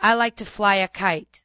I like to fly a kite.